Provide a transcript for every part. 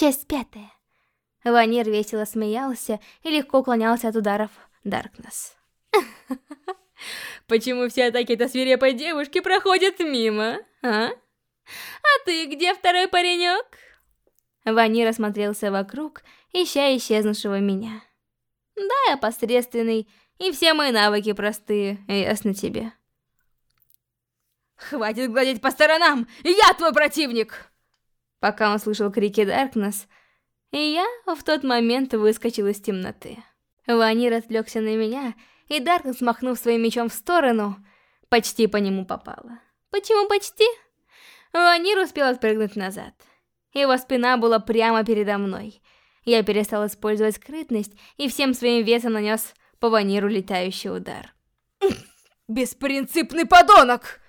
Часть пятая. Ванир весело смеялся и легко уклонялся от ударов Даркнесс. Почему все атаки этой свирепой девушки проходят мимо, а? А ты где, второй паренек? Ванир осмотрелся вокруг, ища исчезнувшего меня. Да, я посредственный, и все мои навыки простые, ясно тебе. Хватит гладить по сторонам, я твой противник! Пока он слышал крики Даркнесс, и я в тот момент выскочил из темноты. Ванир отвлекся на меня, и Даркнесс, смахнув своим мечом в сторону, почти по нему попала. Почему почти? Ванир успел отпрыгнуть назад. Его спина была прямо передо мной. Я перестал использовать скрытность и всем своим весом нанес по Ваниру летающий удар. «Беспринципный подонок!»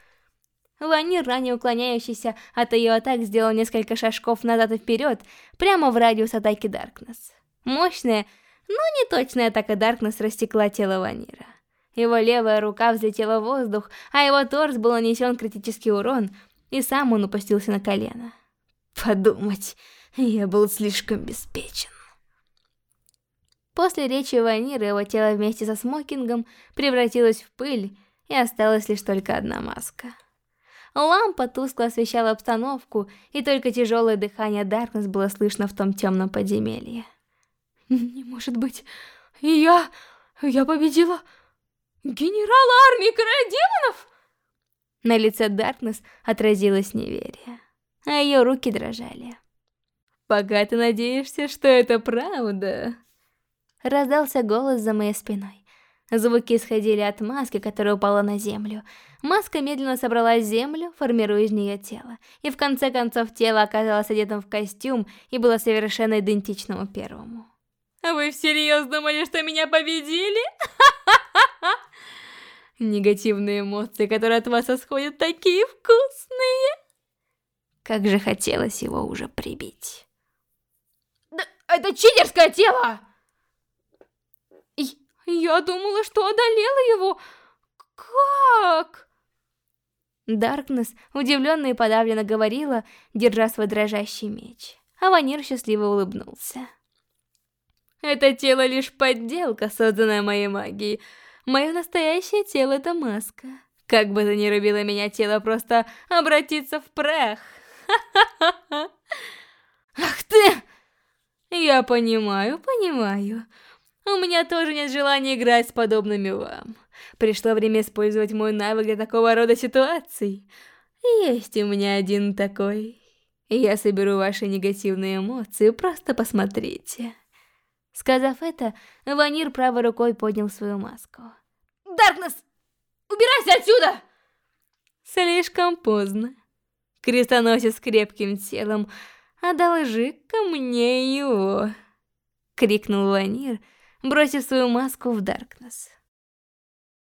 Ванир, ранее уклоняющийся от ее атак, сделал несколько шажков назад и вперед, прямо в радиус атаки Даркнесс. Мощная, но не точная атака Даркнесс растекла тело Ванира. Его левая рука взлетела в воздух, а его торс был нанесен критический урон, и сам он упустился на колено. Подумать, я был слишком беспечен. После речи Ванира его тело вместе со смокингом превратилось в пыль, и осталась лишь только одна маска. Лампа тускло освещала обстановку, и только тяжелое дыхание Даркнесс было слышно в том темном подземелье. «Не может быть, я... я победила генерала армии короля демонов?» На лице Даркнесс отразилось неверие, а ее руки дрожали. «Пока ты надеешься, что это правда...» Раздался голос за моей спиной. Звуки исходили от маски, которая упала на землю. Маска медленно собрала землю, формируя из нее тело. И в конце концов тело оказалось одетым в костюм и было совершенно идентичному первому. Вы всерьез думали, что меня победили? Негативные эмоции, которые от вас исходят, такие вкусные. Как же хотелось его уже прибить. Да это читерское тело! Я думала, что одолела его. Как? Даркнесс удивленно и подавленно говорила, держа свой дрожащий меч. А Ванир счастливо улыбнулся. Это тело лишь подделка, созданная моей магией. Мое настоящее тело — это маска. Как бы то ни рубило меня тело, просто обратиться в прах. Ах ты! Я понимаю, понимаю. У меня тоже нет желания играть с подобными вам. Пришло время использовать мой навык для такого рода ситуаций. Есть у меня один такой. Я соберу ваши негативные эмоции, просто посмотрите. Сказав это, Ванир правой рукой поднял свою маску. Даркнесс, убирайся отсюда! Слишком поздно. Крестоносец с крепким телом, одолжи-ка мне его. Крикнул Ванир, бросив свою маску в Даркнесс.